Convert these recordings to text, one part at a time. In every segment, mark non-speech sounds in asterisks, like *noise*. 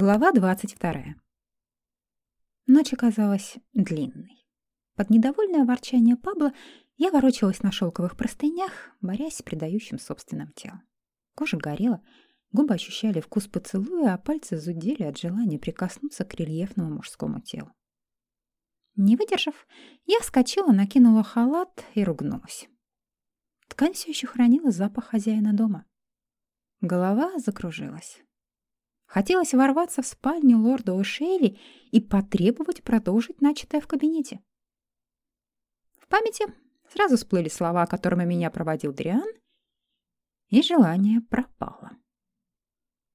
Глава 22. Ночь оказалась длинной. Под недовольное ворчание Пабло я ворочалась на шелковых простынях, борясь с предающим собственным телом. Кожа горела, губы ощущали вкус поцелуя, а пальцы зудели от желания прикоснуться к рельефному мужскому телу. Не выдержав, я вскочила, накинула халат и ругнулась. Ткань все еще хранила запах хозяина дома. Голова закружилась. Хотелось ворваться в спальню лорда О'Шейли и потребовать продолжить начатое в кабинете. В памяти сразу всплыли слова, которыми меня проводил Дриан, и желание пропало.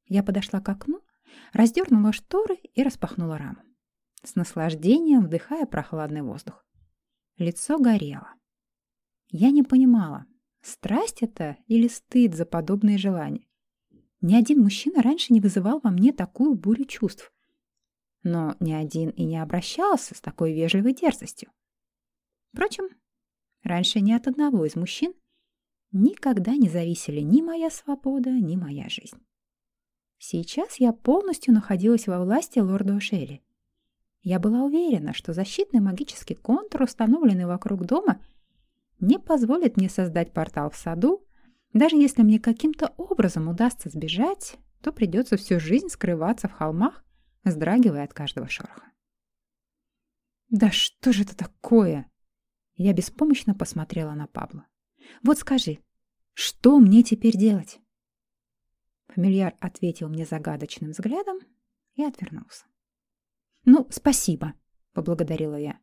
Я подошла к окну, раздернула шторы и распахнула раму, с наслаждением вдыхая прохладный воздух. Лицо горело. Я не понимала, страсть это или стыд за подобные желания. Ни один мужчина раньше не вызывал во мне такую бурю чувств. Но ни один и не обращался с такой вежливой дерзостью. Впрочем, раньше ни от одного из мужчин никогда не зависели ни моя свобода, ни моя жизнь. Сейчас я полностью находилась во власти лорда Ошелли. Я была уверена, что защитный магический контур, установленный вокруг дома, не позволит мне создать портал в саду, даже если мне каким-то образом удастся сбежать, то придется всю жизнь скрываться в холмах, вздрагивая от каждого шороха. «Да что же это такое?» Я беспомощно посмотрела на Пабло. «Вот скажи, что мне теперь делать?» Фамильяр ответил мне загадочным взглядом и отвернулся. «Ну, спасибо», — поблагодарила я.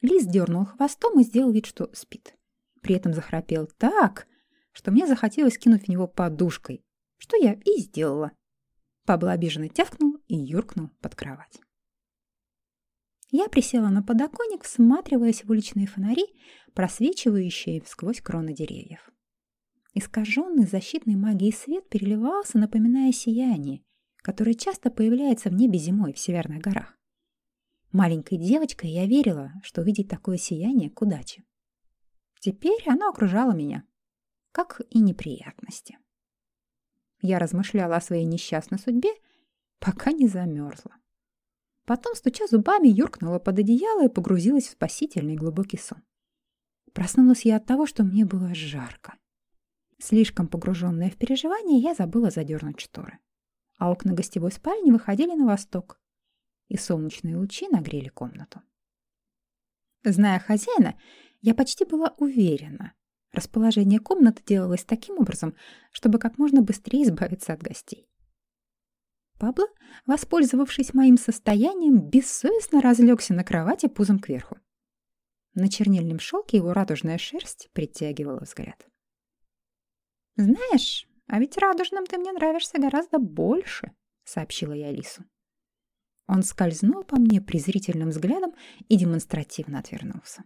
Лис дернул хвостом и сделал вид, что спит. При этом захрапел так, что мне захотелось кинуть в него подушкой, что я и сделала. Пабло обиженно тявкнул и юркнул под кровать. Я присела на подоконник, всматриваясь в уличные фонари, просвечивающие сквозь кроны деревьев. Искаженный защитной магией свет переливался, напоминая сияние, которое часто появляется в небе зимой в северных горах. Маленькой девочкой я верила, что увидеть такое сияние к удаче. Теперь оно окружало меня, как и неприятности. Я размышляла о своей несчастной судьбе, пока не замерзла. Потом, стуча зубами, юркнула под одеяло и погрузилась в спасительный глубокий сон. Проснулась я от того, что мне было жарко. Слишком погруженная в переживания, я забыла задернуть шторы. А окна гостевой спальни выходили на восток, и солнечные лучи нагрели комнату. Зная хозяина, я почти была уверена, Расположение комнаты делалось таким образом, чтобы как можно быстрее избавиться от гостей. Пабло, воспользовавшись моим состоянием, бессовестно разлегся на кровати пузом кверху. На чернильном шелке его радужная шерсть притягивала взгляд. «Знаешь, а ведь радужным ты мне нравишься гораздо больше», — сообщила я Алису. Он скользнул по мне презрительным взглядом и демонстративно отвернулся.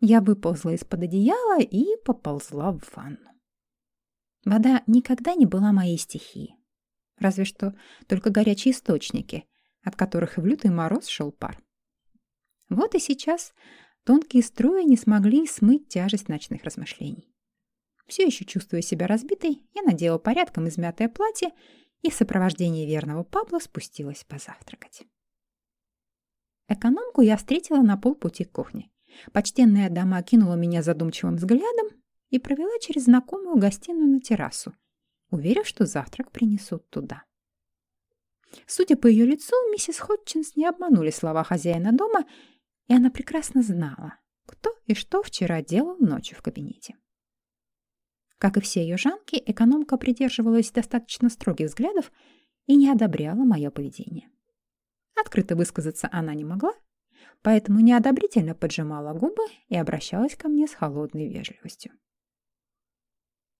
Я выползла из-под одеяла и поползла в ванну. Вода никогда не была моей стихией. Разве что только горячие источники, от которых в лютый мороз шел пар. Вот и сейчас тонкие струи не смогли смыть тяжесть ночных размышлений. Все еще чувствуя себя разбитой, я надела порядком измятое платье и в сопровождении верного Пабло спустилась позавтракать. Экономку я встретила на полпути к кухне. Почтенная дама кинула меня задумчивым взглядом и провела через знакомую гостиную на террасу, уверив, что завтрак принесут туда. Судя по ее лицу, миссис Ходчинс не обманули слова хозяина дома, и она прекрасно знала, кто и что вчера делал ночью в кабинете. Как и все ее жанки, экономка придерживалась достаточно строгих взглядов и не одобряла мое поведение. Открыто высказаться она не могла, поэтому неодобрительно поджимала губы и обращалась ко мне с холодной вежливостью.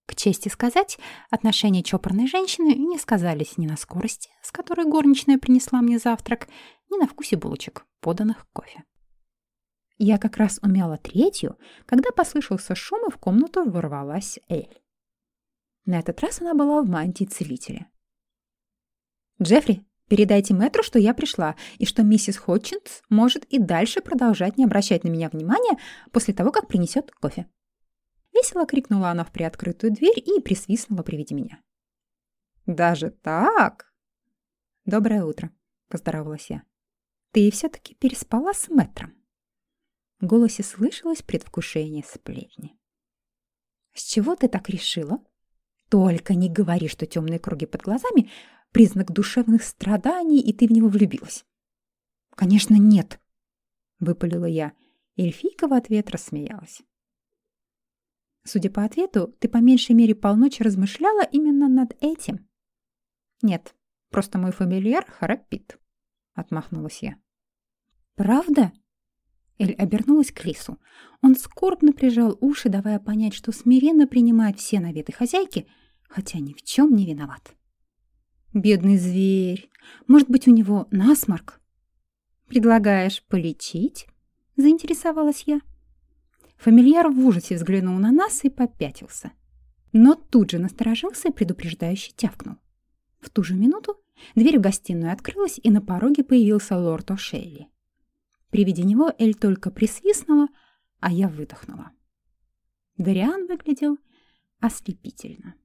К чести сказать, отношения чопорной женщины не сказались ни на скорости, с которой горничная принесла мне завтрак, ни на вкусе булочек, поданных кофе. Я как раз умяла третью, когда послышался шум, и в комнату ворвалась Эль. На этот раз она была в мантии целителя. «Джеффри, Передайте мэтру, что я пришла, и что миссис Ходчинс может и дальше продолжать не обращать на меня внимания после того, как принесет кофе. Весело крикнула она в приоткрытую дверь и присвистнула при виде меня. «Даже так?» «Доброе утро», — поздоровалась я. «Ты все-таки переспала с мэтром?» В голосе слышалось предвкушение сплетни. «С чего ты так решила?» «Только не говори, что темные круги под глазами — признак душевных страданий, и ты в него влюбилась». «Конечно, нет», — выпалила я. Эльфийка в ответ рассмеялась. «Судя по ответу, ты по меньшей мере полночи размышляла именно над этим». «Нет, просто мой фамильяр храпит», — отмахнулась я. «Правда?» Эль обернулась к Лису. Он скорбно прижал уши, давая понять, что смиренно принимает все наветы хозяйки, хотя ни в чем не виноват. «Бедный зверь! Может быть, у него насморк?» «Предлагаешь полечить?» — заинтересовалась я. Фамильяр в ужасе взглянул на нас и попятился. Но тут же насторожился и предупреждающе тявкнул. В ту же минуту дверь в гостиную открылась, и на пороге появился лорд О'Шейли. При виде него Эль только присвистнула, а я выдохнула. Дариан выглядел ослепительно.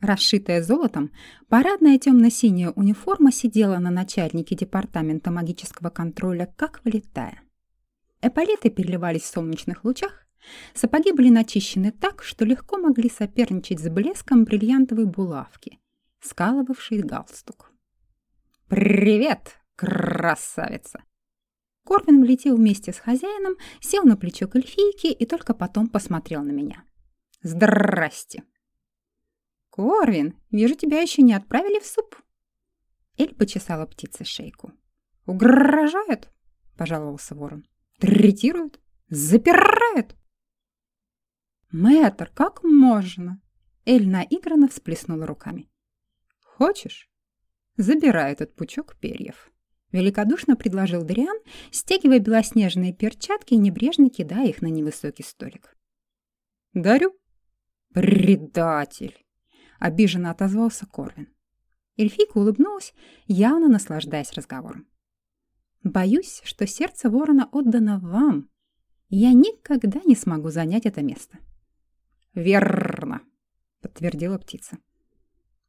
Расшитая золотом, парадная темно-синяя униформа сидела на начальнике департамента магического контроля, как влетая. Эполеты переливались в солнечных лучах, сапоги были начищены так, что легко могли соперничать с блеском бриллиантовой булавки, скалывавшей галстук. «Привет, красавица!» Корвин влетел вместе с хозяином, сел на плечо к эльфийке и только потом посмотрел на меня. «Здрасте!» «Корвин, вижу, тебя еще не отправили в суп». Эль почесала птице шейку. «Угрожают?» — пожаловался ворон. «Третируют? Запирают?» «Мэтр, как можно?» Эль наигранно всплеснула руками. «Хочешь? Забирай этот пучок перьев». Великодушно предложил Дриан, стягивая белоснежные перчатки и небрежно кидая их на невысокий столик. «Дарю». «Предатель!» — обиженно отозвался Корвин. Эльфийка улыбнулась, явно наслаждаясь разговором. «Боюсь, что сердце ворона отдано вам, я никогда не смогу занять это место». «Верно», — подтвердила птица.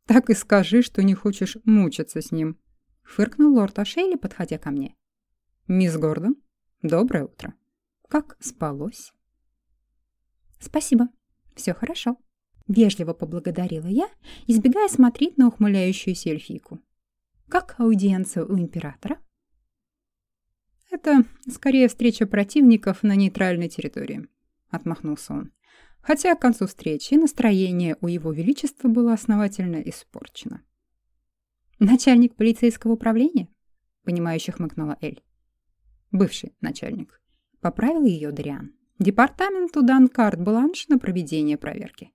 «Так и скажи, что не хочешь мучиться с ним», Фыркнул лорд Ашейли, подходя ко мне. «Мисс Гордон, доброе утро. Как спалось?» «Спасибо. Все хорошо». Вежливо поблагодарила я, избегая смотреть на ухмыляющуюся эльфийку. «Как аудиенция у императора?» «Это скорее встреча противников на нейтральной территории», — отмахнулся он. Хотя к концу встречи настроение у его величества было основательно испорчено. «Начальник полицейского управления?» — понимающе хмыкнула Эль. «Бывший начальник». Поправил ее Дриан. Департаменту дан карт-бланш на проведение проверки.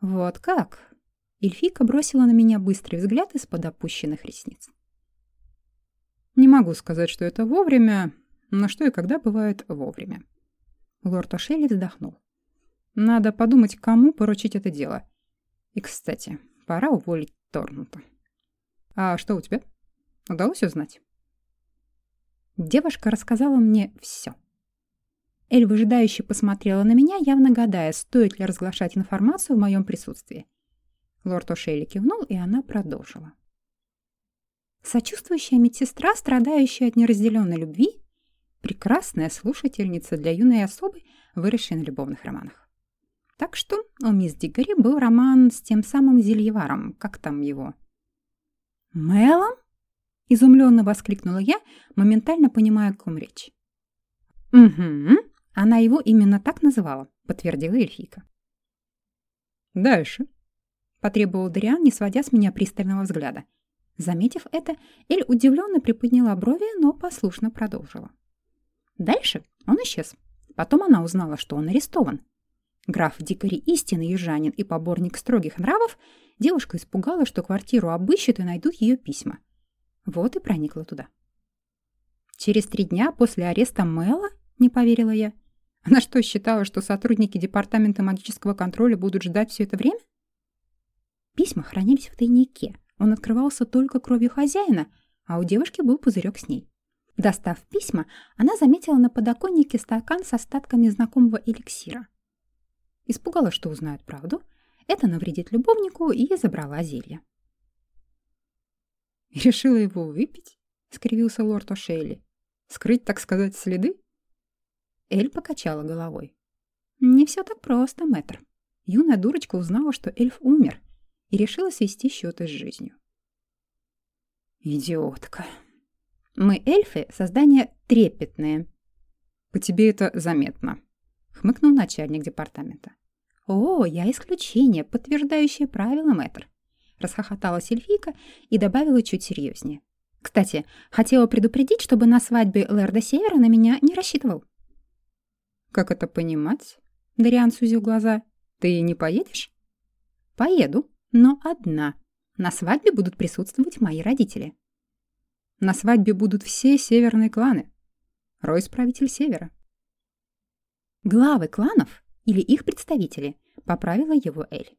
«Вот как?» Эльфика бросила на меня быстрый взгляд из-под опущенных ресниц. «Не могу сказать, что это вовремя, но что и когда бывает вовремя». Лорд Ошелли вздохнул. «Надо подумать, кому поручить это дело. И, кстати, пора уволить Торнута». «А что у тебя? Удалось узнать?» Девушка рассказала мне все. Эль выжидающе посмотрела на меня, явно гадая, стоит ли разглашать информацию в моем присутствии. Лорд О'Шейли кивнул, и она продолжила. Сочувствующая медсестра, страдающая от неразделенной любви, прекрасная слушательница для юной особы, выросшей на любовных романах. Так что у мисс Дигори был роман с тем самым Зельеваром, как там его, «Мелом?» — изумленно воскликнула я, моментально понимая, о ком речь. «Угу, она его именно так называла», — подтвердила эльфийка. «Дальше», — потребовал Дариан, не сводя с меня пристального взгляда. Заметив это, Эль удивленно приподняла брови, но послушно продолжила. Дальше он исчез. Потом она узнала, что он арестован. Граф Дикари истинный южанин и поборник строгих нравов, девушка испугалась, что квартиру обыщут и найдут ее письма. Вот и проникла туда. Через три дня после ареста Мэла, не поверила я. Она что, считала, что сотрудники департамента магического контроля будут ждать все это время? Письма хранились в тайнике. Он открывался только кровью хозяина, а у девушки был пузырек с ней. Достав письма, она заметила на подоконнике стакан с остатками знакомого эликсира. Испугалась, что узнают правду. Это навредит любовнику и забрала зелье. Решила его выпить? Скривился лорд О'Шейли. Скрыть, так сказать, следы? Эль покачала головой. Не все так просто, мэтр. Юная дурочка узнала, что эльф умер, и решила свести счеты с жизнью. Идиотка. Мы, эльфы, создания трепетные. По тебе это заметно, хмыкнул начальник департамента. О, я исключение, подтверждающее правила, мэтр. Расхохоталась эльфийка и добавила чуть серьезнее. Кстати, хотела предупредить, чтобы на свадьбе Лэрда Севера на меня не рассчитывал. Как это понимать? Дариан сузил глаза. Ты не поедешь? Поеду, но одна. На свадьбе будут присутствовать мои родители. На свадьбе будут все северные кланы. Ройс правитель севера. Главы кланов или их представители, поправила его Эль.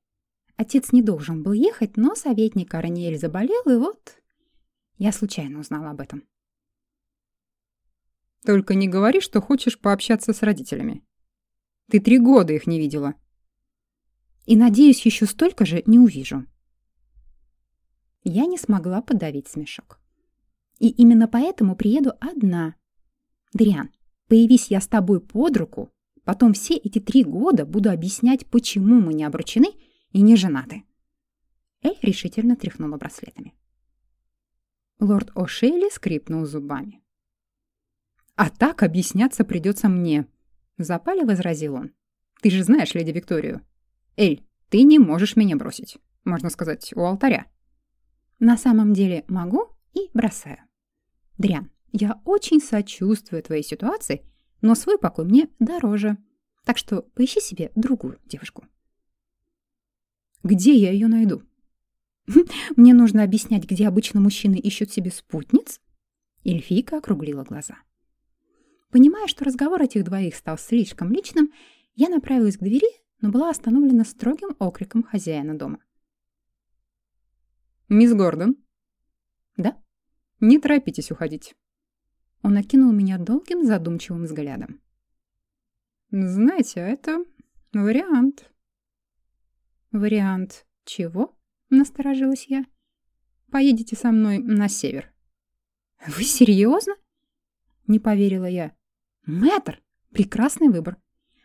Отец не должен был ехать, но советник Арниэль заболел, и вот... Я случайно узнала об этом. Только не говори, что хочешь пообщаться с родителями. Ты три года их не видела. И, надеюсь, еще столько же не увижу. Я не смогла подавить смешок. И именно поэтому приеду одна. Дриан, появись я с тобой под руку, потом все эти три года буду объяснять, почему мы не обручены и не женаты. Эль решительно тряхнула браслетами. Лорд О'Шейли скрипнул зубами. «А так объясняться придется мне», — в запале возразил он. «Ты же знаешь леди Викторию. Эль, ты не можешь меня бросить. Можно сказать, у алтаря». «На самом деле могу и бросаю. Дрян, я очень сочувствую твоей ситуации, но свой покой мне дороже. Так что поищи себе другую девушку. Где я ее найду? *laughs* Мне нужно объяснять, где обычно мужчины ищут себе спутниц? Эльфийка округлила глаза. Понимая, что разговор этих двоих стал слишком личным, я направилась к двери, но была остановлена строгим окриком хозяина дома. «Мисс Гордон?» «Да?» Не торопитесь уходить. Он окинул меня долгим задумчивым взглядом. Знаете, это вариант. Вариант чего? Насторожилась я. Поедете со мной на север. Вы серьезно? Не поверила я. Мэтр, прекрасный выбор.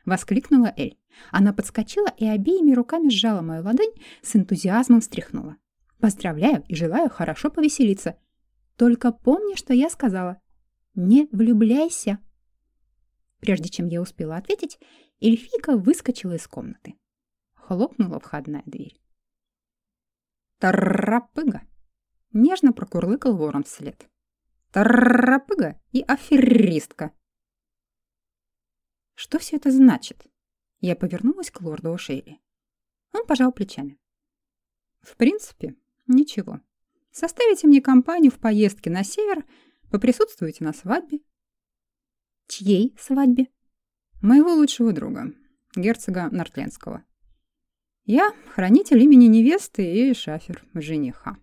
Воскликнула Эль. Она подскочила и обеими руками сжала мою ладонь, с энтузиазмом встряхнула. Поздравляю и желаю хорошо повеселиться. Только помни, что я сказала. Не влюбляйся. Прежде чем я успела ответить, эльфийка выскочила из комнаты. Хлопнула входная дверь. Таррапыга! Нежно прокурлыкал ворон вслед. Таррапыга и аферистка! Что все это значит? Я повернулась к лорду О'Шейли. Он пожал плечами. В принципе, ничего. Составите мне компанию в поездке на север, поприсутствуйте на свадьбе. Чьей свадьбе? Моего лучшего друга, герцога Нортленского. Я хранитель имени невесты и шафер жениха.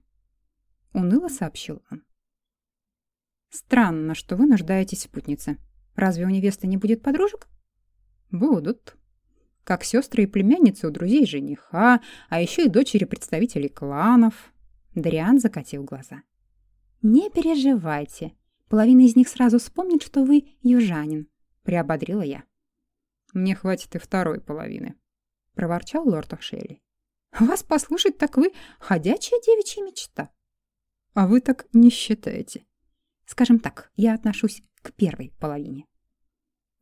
Уныло сообщил он. Странно, что вы нуждаетесь в спутнице. Разве у невесты не будет подружек? Будут. Как сестры и племянницы у друзей жениха, а еще и дочери представителей кланов. Дриан закатил глаза. «Не переживайте. Половина из них сразу вспомнит, что вы южанин», — приободрила я. «Мне хватит и второй половины», — проворчал лорд Ошелли. «Вас послушать, так вы ходячая девичья мечта». «А вы так не считаете?» «Скажем так, я отношусь к первой половине».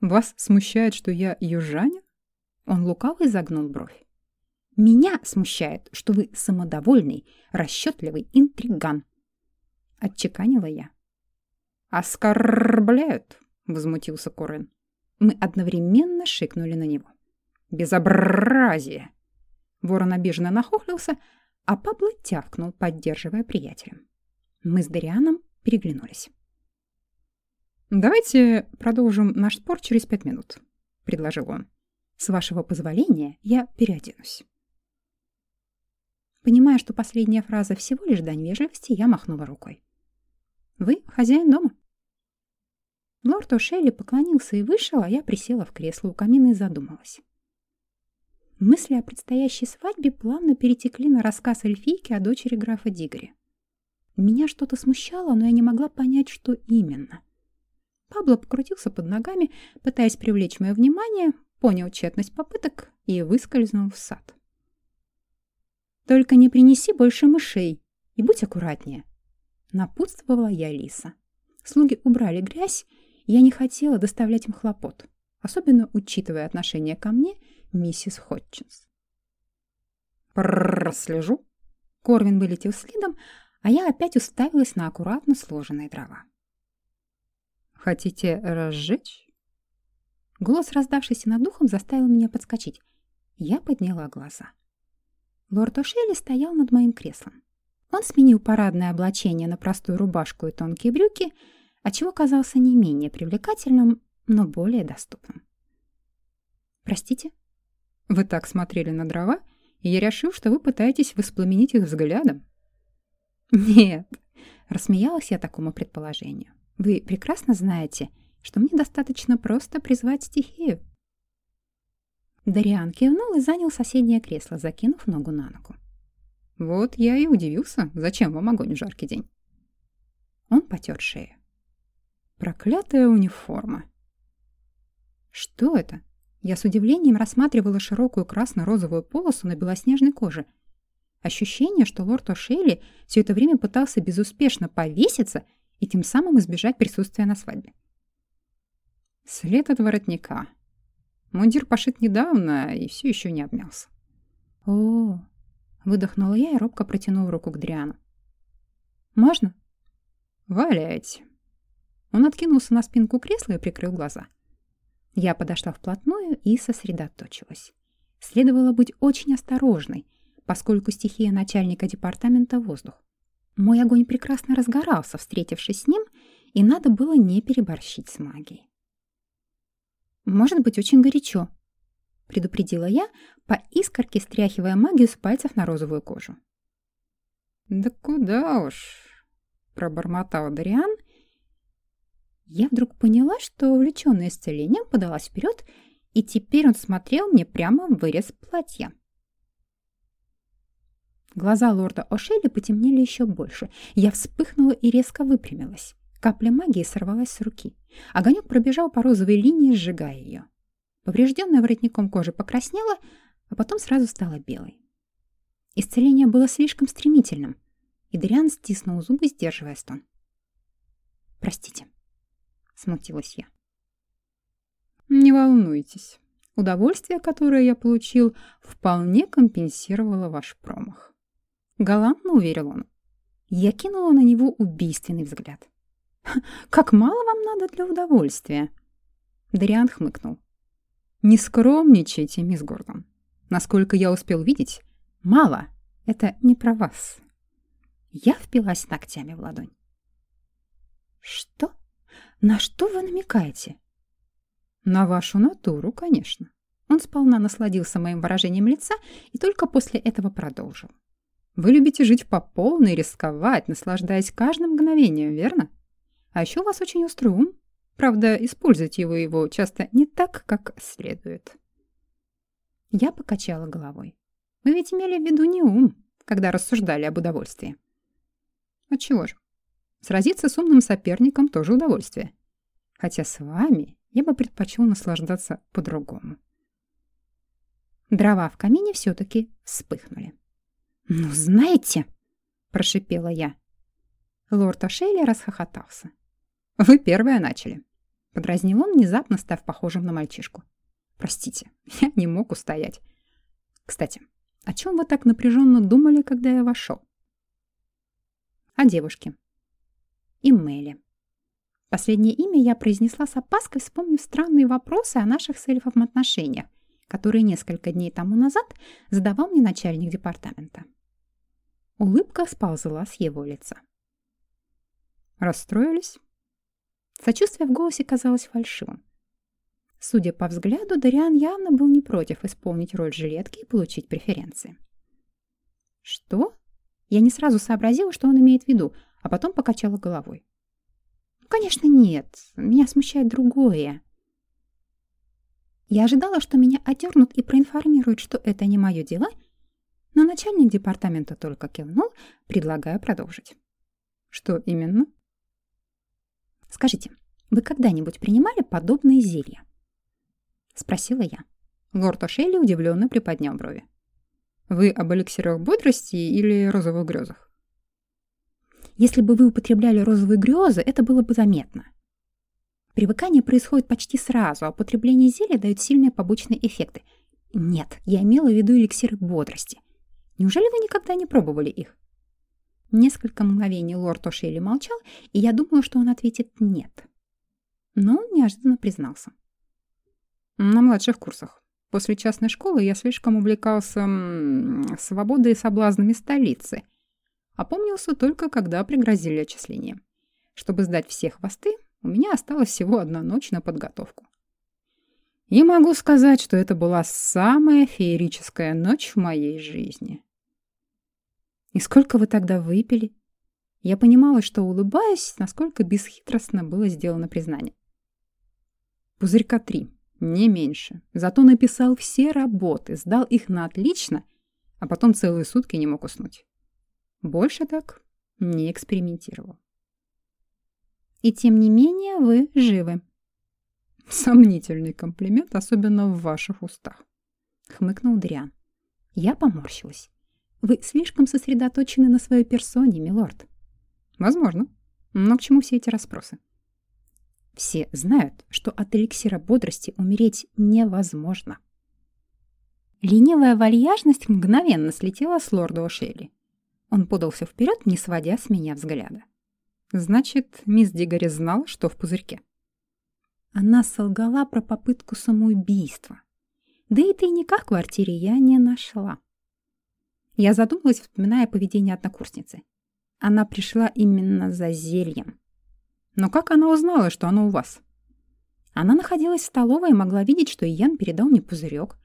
«Вас смущает, что я южанин?» Он лукаво изогнул бровь. Меня смущает, что вы самодовольный, расчетливый интриган. Отчеканила я. «Оскорбляют!» — возмутился Корен. Мы одновременно шикнули на него. «Безобразие!» Ворон обиженно нахохлился, а Пабло тявкнул, поддерживая приятеля. Мы с Дарианом переглянулись. «Давайте продолжим наш спор через пять минут», — предложил он. «С вашего позволения я переоденусь». Понимая, что последняя фраза всего лишь дань вежливости, я махнула рукой. «Вы хозяин дома?» Лорд О'Шелли поклонился и вышел, а я присела в кресло у камина и задумалась. Мысли о предстоящей свадьбе плавно перетекли на рассказ эльфийки о дочери графа Дигори. Меня что-то смущало, но я не могла понять, что именно. Пабло покрутился под ногами, пытаясь привлечь мое внимание, понял тщетность попыток и выскользнул в сад. «Только не принеси больше мышей и будь аккуратнее», — напутствовала я Лиса. Слуги убрали грязь, и я не хотела доставлять им хлопот, особенно учитывая отношение ко мне миссис Ходчинс. «Прррр, слежу». Корвин вылетел следом, а я опять уставилась на аккуратно сложенные дрова. «Хотите разжечь?» Голос, раздавшийся над духом, заставил меня подскочить. Я подняла глаза. Лорд О'Шелли стоял над моим креслом. Он сменил парадное облачение на простую рубашку и тонкие брюки, отчего казался не менее привлекательным, но более доступным. «Простите?» «Вы так смотрели на дрова, и я решил, что вы пытаетесь воспламенить их взглядом». «Нет», — рассмеялась я такому предположению. «Вы прекрасно знаете, что мне достаточно просто призвать стихию». Дариан кивнул и занял соседнее кресло, закинув ногу на ногу. «Вот я и удивился, зачем вам огонь в жаркий день?» Он потер шею. «Проклятая униформа!» «Что это?» Я с удивлением рассматривала широкую красно-розовую полосу на белоснежной коже — Ощущение, что лорд О'Шейли все это время пытался безуспешно повеситься и тем самым избежать присутствия на свадьбе. След от воротника. Мундир пошит недавно и все еще не обмялся. О, выдохнула я и робко протянула руку к Дриану. Можно? Валяйте. Он откинулся на спинку кресла и прикрыл глаза. Я подошла вплотную и сосредоточилась. Следовало быть очень осторожной, поскольку стихия начальника департамента — воздух. Мой огонь прекрасно разгорался, встретившись с ним, и надо было не переборщить с магией. «Может быть, очень горячо», — предупредила я, по искорке стряхивая магию с пальцев на розовую кожу. «Да куда уж», — пробормотал Дариан. Я вдруг поняла, что, увлечённая исцелением, подалась вперед, и теперь он смотрел мне прямо в вырез платья. Глаза лорда О'Шелли потемнели еще больше. Я вспыхнула и резко выпрямилась. Капля магии сорвалась с руки. Огонек пробежал по розовой линии, сжигая ее. Поврежденная воротником кожи покраснела, а потом сразу стала белой. Исцеление было слишком стремительным, и Дриан стиснул зубы, сдерживая стон. «Простите», — смутилась я. «Не волнуйтесь. Удовольствие, которое я получил, вполне компенсировало ваш промах». Галантно уверил он. Я кинула на него убийственный взгляд. «Как мало вам надо для удовольствия!» Дариан хмыкнул. «Не скромничайте, мисс Гордон. Насколько я успел видеть, мало. Это не про вас». Я впилась ногтями в ладонь. «Что? На что вы намекаете?» «На вашу натуру, конечно». Он сполна насладился моим выражением лица и только после этого продолжил. Вы любите жить по полной, рисковать, наслаждаясь каждым мгновением, верно? А еще у вас очень острый ум. Правда, используете вы его часто не так, как следует. Я покачала головой. Вы ведь имели в виду не ум, когда рассуждали об удовольствии. Отчего же? Сразиться с умным соперником тоже удовольствие. Хотя с вами я бы предпочел наслаждаться по-другому. Дрова в камине все-таки вспыхнули. «Ну, знаете...» — прошипела я. Лорд Ошейли расхохотался. «Вы первая начали», — подразнил он, внезапно став похожим на мальчишку. «Простите, *laughs* я не мог устоять. Кстати, о чем вы так напряженно думали, когда я вошел?» «О девушке. И Мэле». Последнее имя я произнесла с опаской, вспомнив странные вопросы о наших с эльфом отношениях, которые несколько дней тому назад задавал мне начальник департамента. Улыбка сползла с его лица. «Расстроились?» Сочувствие в голосе казалось фальшивым. Судя по взгляду, Дариан явно был не против исполнить роль жилетки и получить преференции. «Что?» Я не сразу сообразила, что он имеет в виду, а потом покачала головой. «Конечно, нет. Меня смущает другое. Я ожидала, что меня одернут и проинформируют, что это не мое дело, но начальник департамента только кивнул, предлагая продолжить. Что именно? Скажите, вы когда-нибудь принимали подобные зелья? Спросила я. Лорд Ошейли удивленно приподнял брови. Вы об эликсирах бодрости или розовых грезах? Если бы вы употребляли розовые грезы, это было бы заметно. Привыкание происходит почти сразу, а употребление зелья дает сильные побочные эффекты. Нет, я имела в виду эликсиры бодрости. Неужели вы никогда не пробовали их? Несколько мгновений лорд Ошейли молчал, и я думала, что он ответит «нет». Но он неожиданно признался. На младших курсах. После частной школы я слишком увлекался свободой и соблазнами столицы. Опомнился только, когда пригрозили отчислением. Чтобы сдать все хвосты, у меня осталась всего одна ночь на подготовку. И могу сказать, что это была самая феерическая ночь в моей жизни. И сколько вы тогда выпили? Я понимала, что улыбаюсь, насколько бесхитростно было сделано признание. Пузырька три, не меньше. Зато написал все работы, сдал их на отлично, а потом целые сутки не мог уснуть. Больше так не экспериментировал. И тем не менее вы живы. Сомнительный комплимент, особенно в ваших устах. Хмыкнул Дриан. Я поморщилась. Вы слишком сосредоточены на своей персоне, милорд. Возможно. Но к чему все эти расспросы? Все знают, что от эликсира бодрости умереть невозможно. Ленивая вальяжность мгновенно слетела с лорда Ошелли. Он подался вперед, не сводя с меня взгляда. Значит, мисс Дигори знала, что в пузырьке. Она солгала про попытку самоубийства. Да и тайника в квартире я не нашла. Я задумалась, вспоминая поведение однокурсницы. Она пришла именно за зельем. Но как она узнала, что оно у вас? Она находилась в столовой и могла видеть, что Ян передал мне пузырек.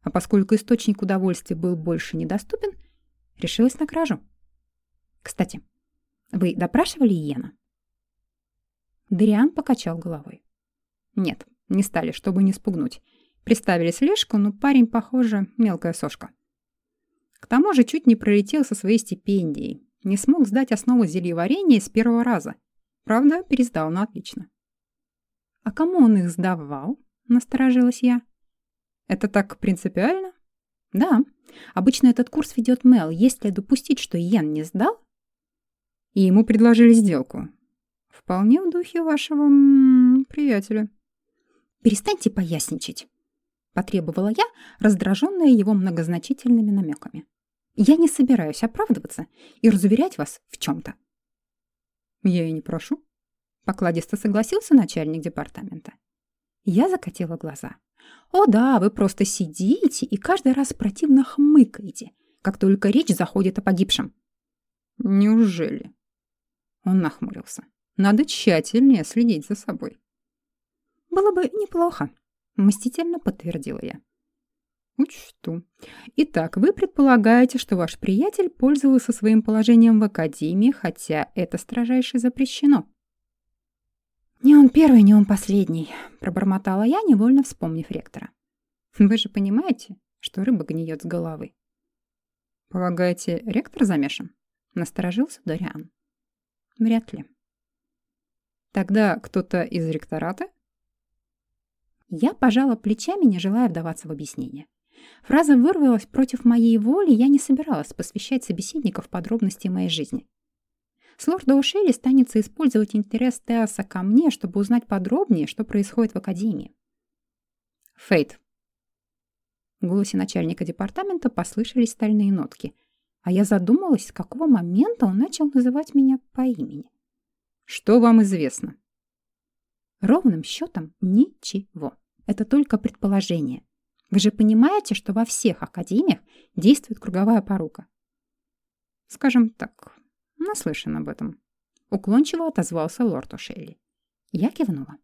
А поскольку источник удовольствия был больше недоступен, решилась на кражу. Кстати, вы допрашивали Иена?» Дариан покачал головой. «Нет, не стали, чтобы не спугнуть. Приставили слежку, но парень, похоже, мелкая сошка. К тому же чуть не пролетел со своей стипендией. Не смог сдать основу зельеварения с первого раза. Правда, пересдал на отлично. «А кому он их сдавал?» — насторожилась я. «Это так принципиально?» «Да. Обычно этот курс ведет Мел. Если допустить, что Йен не сдал, и ему предложили сделку. Вполне в духе вашего м -м, приятеля. «Перестаньте поясничать», — потребовала я, раздраженная его многозначительными намеками. «Я не собираюсь оправдываться и разуверять вас в чем-то». «Я и не прошу», — покладисто согласился начальник департамента. Я закатила глаза. «О да, вы просто сидите и каждый раз противно хмыкаете, как только речь заходит о погибшем». «Неужели?» Он нахмурился. Надо тщательнее следить за собой. Было бы неплохо, мстительно подтвердила я. Учту. Итак, вы предполагаете, что ваш приятель пользовался своим положением в академии, хотя это строжайше запрещено. «Не он первый, не он последний», — пробормотала я, невольно вспомнив ректора. «Вы же понимаете, что рыба гниет с головы?» «Полагаете, ректор замешан?» — насторожился Дориан. Вряд ли. Тогда кто-то из ректората? Я пожала плечами, не желая вдаваться в объяснение. Фраза вырвалась против моей воли, я не собиралась посвящать собеседников подробности моей жизни. С лорда Ушели станется использовать интерес Теоса ко мне, чтобы узнать подробнее, что происходит в Академии. Фейт. В голосе начальника департамента послышались стальные нотки — а я задумалась, с какого момента он начал называть меня по имени. «Что вам известно?» Ровным счетом ничего. Это только предположение. Вы же понимаете, что во всех академиях действует круговая порука? Скажем так, наслышан об этом. Уклончиво отозвался лорд О'Шелли. Я кивнула.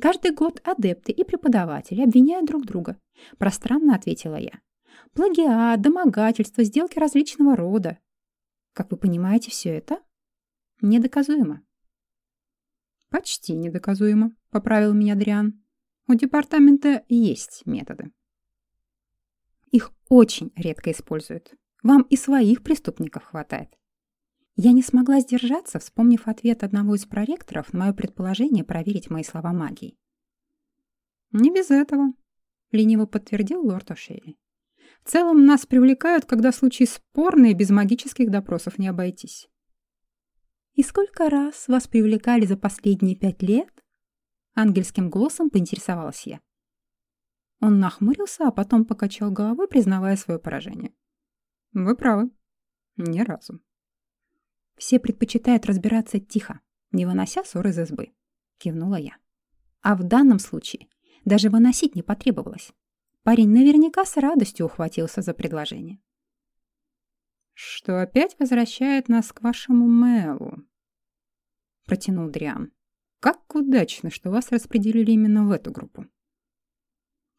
Каждый год адепты и преподаватели обвиняют друг друга. Пространно ответила я. Плагиат, домогательство, сделки различного рода. Как вы понимаете, все это недоказуемо. Почти недоказуемо, поправил меня Дриан. У департамента есть методы. Их очень редко используют. Вам и своих преступников хватает. Я не смогла сдержаться, вспомнив ответ одного из проректоров на мое предположение проверить мои слова магией. «Не без этого», — лениво подтвердил лорд О'Шейли. «В целом нас привлекают, когда случаи спорные, без магических допросов не обойтись». «И сколько раз вас привлекали за последние пять лет?» Ангельским голосом поинтересовалась я. Он нахмурился, а потом покачал головой, признавая свое поражение. «Вы правы. Ни разу». «Все предпочитают разбираться тихо, не вынося ссор из избы», — кивнула я. «А в данном случае даже выносить не потребовалось. Парень наверняка с радостью ухватился за предложение». «Что опять возвращает нас к вашему Мэлу», — протянул Дриан. «Как удачно, что вас распределили именно в эту группу».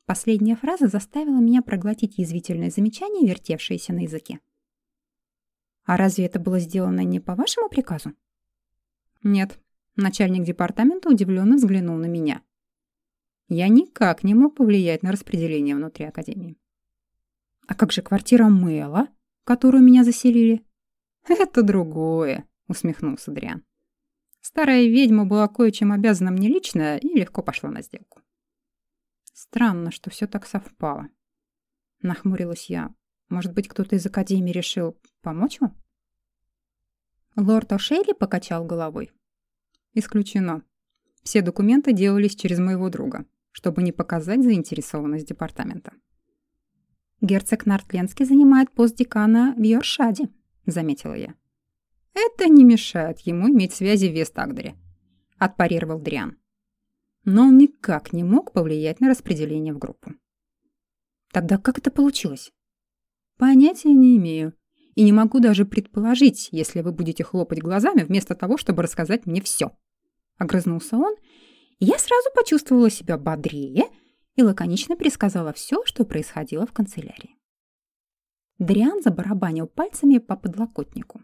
Последняя фраза заставила меня проглотить язвительное замечание, вертевшееся на языке. «А разве это было сделано не по вашему приказу?» «Нет». Начальник департамента удивленно взглянул на меня. Я никак не мог повлиять на распределение внутри Академии. «А как же квартира Мэла, которую меня заселили?» «Это другое», — усмехнулся Дриан. Старая ведьма была кое-чем обязана мне лично и легко пошла на сделку. Странно, что все так совпало. Нахмурилась я. Может быть, кто-то из Академии решил помочь вам? Лорд О'Шейли покачал головой. Исключено. Все документы делались через моего друга, чтобы не показать заинтересованность департамента. «Герцог Нортленский занимает пост декана в Йоршаде», — заметила я. «Это не мешает ему иметь связи в Вестагдере», — отпарировал Дриан но он никак не мог повлиять на распределение в группу. Тогда как это получилось? Понятия не имею. И не могу даже предположить, если вы будете хлопать глазами вместо того, чтобы рассказать мне все. Огрызнулся он, я сразу почувствовала себя бодрее и лаконично пересказала все, что происходило в канцелярии. Дриан забарабанил пальцами по подлокотнику.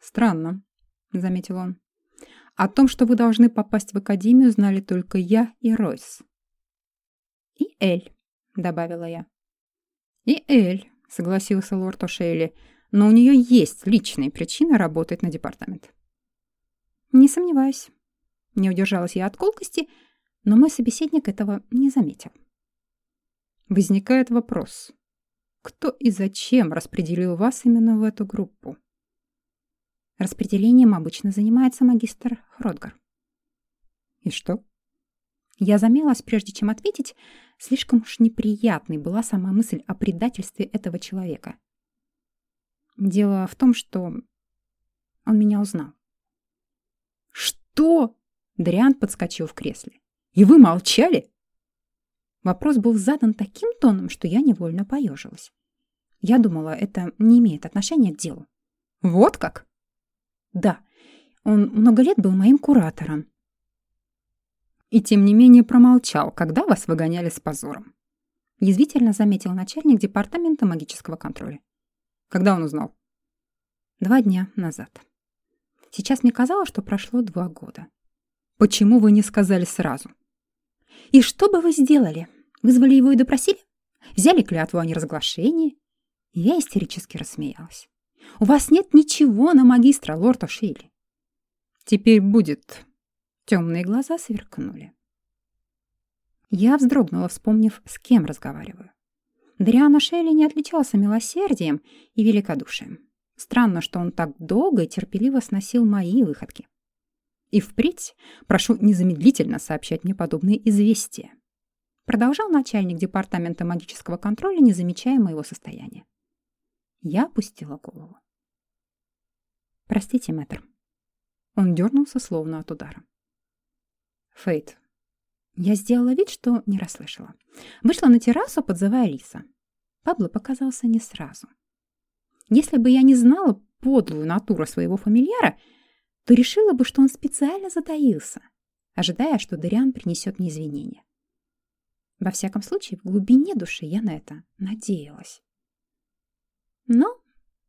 «Странно», — заметил он. О том, что вы должны попасть в академию, знали только я и Ройс. «И Эль», — добавила я. «И Эль», — согласился лорд О'Шейли, «но у нее есть личные причины работать на департамент». «Не сомневаюсь». Не удержалась я от колкости, но мой собеседник этого не заметил. Возникает вопрос. Кто и зачем распределил вас именно в эту группу? Распределением обычно занимается магистр Хродгар. И что? Я замялась, прежде чем ответить. Слишком уж неприятной была сама мысль о предательстве этого человека. Дело в том, что он меня узнал. «Что?» — Дриан подскочил в кресле. «И вы молчали?» Вопрос был задан таким тоном, что я невольно поежилась. Я думала, это не имеет отношения к делу. «Вот как?» Да, он много лет был моим куратором. И тем не менее промолчал, когда вас выгоняли с позором. Язвительно заметил начальник департамента магического контроля. Когда он узнал? Два дня назад. Сейчас мне казалось, что прошло два года. Почему вы не сказали сразу? И что бы вы сделали? Вызвали его и допросили? Взяли клятву о неразглашении? Я истерически рассмеялась. У вас нет ничего на магистра, лорд О'Шейли. Теперь будет. Темные глаза сверкнули. Я вздрогнула, вспомнив, с кем разговариваю. Дриан О'Шейли не отличался милосердием и великодушием. Странно, что он так долго и терпеливо сносил мои выходки. И впредь прошу незамедлительно сообщать мне подобные известия. Продолжал начальник департамента магического контроля, не замечая моего состояния. Я опустила голову. «Простите, мэтр». Он дернулся, словно от удара. «Фейт». Я сделала вид, что не расслышала. Вышла на террасу, подзывая Риса. Пабло показался не сразу. Если бы я не знала подлую натуру своего фамильяра, то решила бы, что он специально затаился, ожидая, что Дариан принесет мне извинения. Во всяком случае, в глубине души я на это надеялась. Но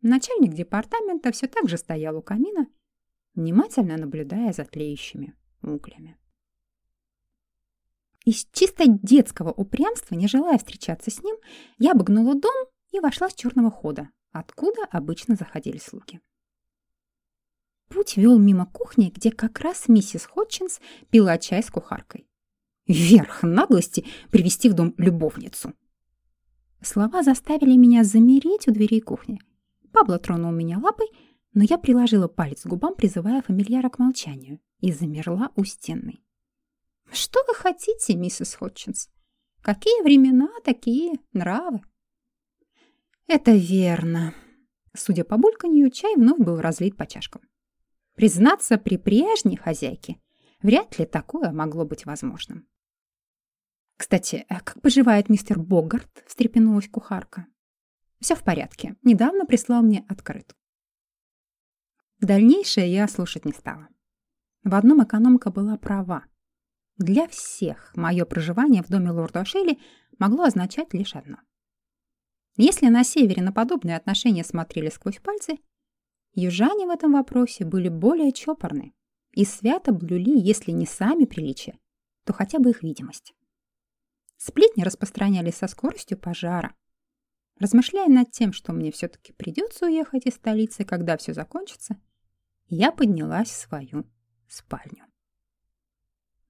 начальник департамента все так же стоял у камина, внимательно наблюдая за тлеющими углями. Из чисто детского упрямства, не желая встречаться с ним, я обогнула дом и вошла с черного хода, откуда обычно заходили слуги. Путь вел мимо кухни, где как раз миссис Ходчинс пила чай с кухаркой. Верх наглости привести в дом любовницу. Слова заставили меня замереть у дверей кухни. Пабло тронул меня лапой, но я приложила палец к губам, призывая фамильяра к молчанию, и замерла у стены. «Что вы хотите, миссис Ходчинс? Какие времена, такие нравы?» «Это верно». Судя по бульканью, чай вновь был разлит по чашкам. Признаться, при прежней хозяйке вряд ли такое могло быть возможным. «Кстати, а как поживает мистер Богарт?» — встрепенулась кухарка. «Все в порядке. Недавно прислал мне открытку». Дальнейшее я слушать не стала. В одном экономка была права. Для всех мое проживание в доме лорда Ошейли могло означать лишь одно. Если на севере на подобные отношения смотрели сквозь пальцы, южане в этом вопросе были более чопорны и свято блюли, если не сами приличия, то хотя бы их видимость. Сплетни распространялись со скоростью пожара. Размышляя над тем, что мне все-таки придется уехать из столицы, когда все закончится, я поднялась в свою спальню.